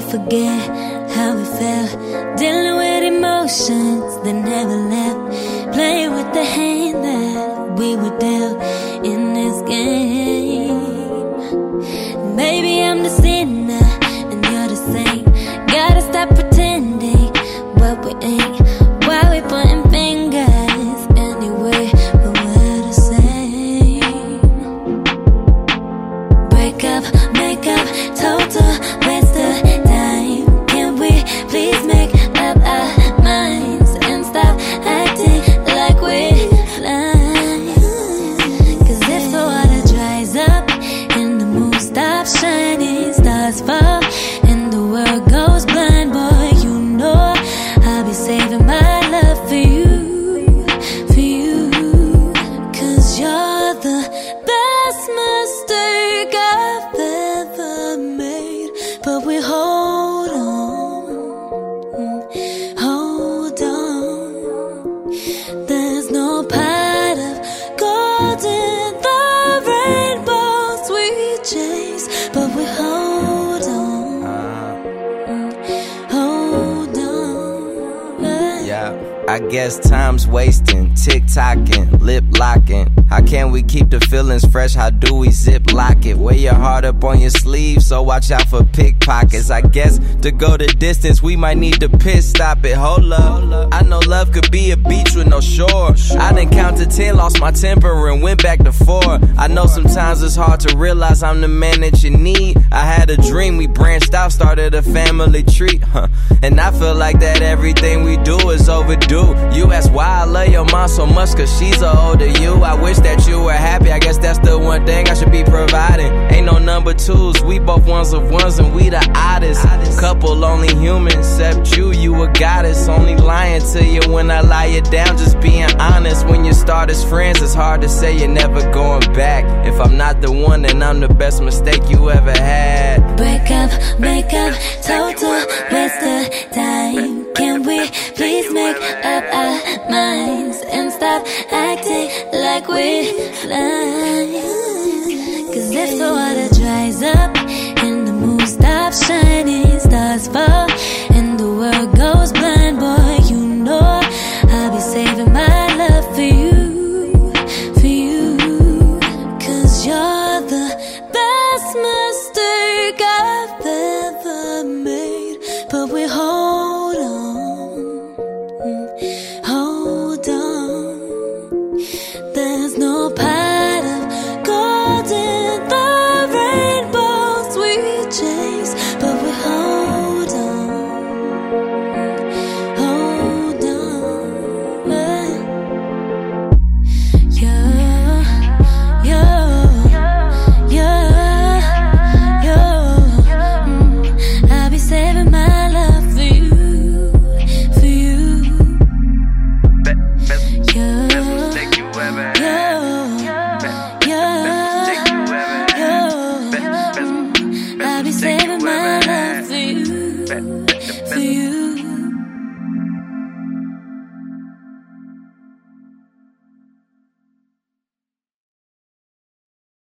forget how we felt. Dealing with emotions that never left. Playing with the hand that we were dealt in this game. But I guess time's wasting, tick tocking, lip locking. How can we keep the feelings fresh? How do we zip lock it? Wear your heart up on your sleeve, so watch out for pickpockets. I guess to go the distance, we might need to piss stop it. Hold up, I know love could be a beach with no shore. I done counted ten, lost my temper, and went back to four. I know sometimes it's hard to realize I'm the man that you need. I had a dream, started a family tree, huh? And I feel like that everything we do is overdue. You ask why I love your mom so much, cause she's a older you. I wish that you were happy, I guess that's the one thing I should be providing. Ain't no number twos, we both ones of ones, and we the oddest. Couple only humans, except you, you a goddess. Only lying to you when I lie you down, just being honest. When you start as friends, it's hard to say you're never going back. If I'm not the one, then I'm the best mistake you ever had makeup, total waste of time. Can we please make up our minds and stop acting like we're blind? Cause if the water dries up and the moon stops shining, stars fall and the world goes blind, boy, you know I'll be saving my love for you. For you, cause you're the best mistake mistake I've ever made, but we hold on. Hold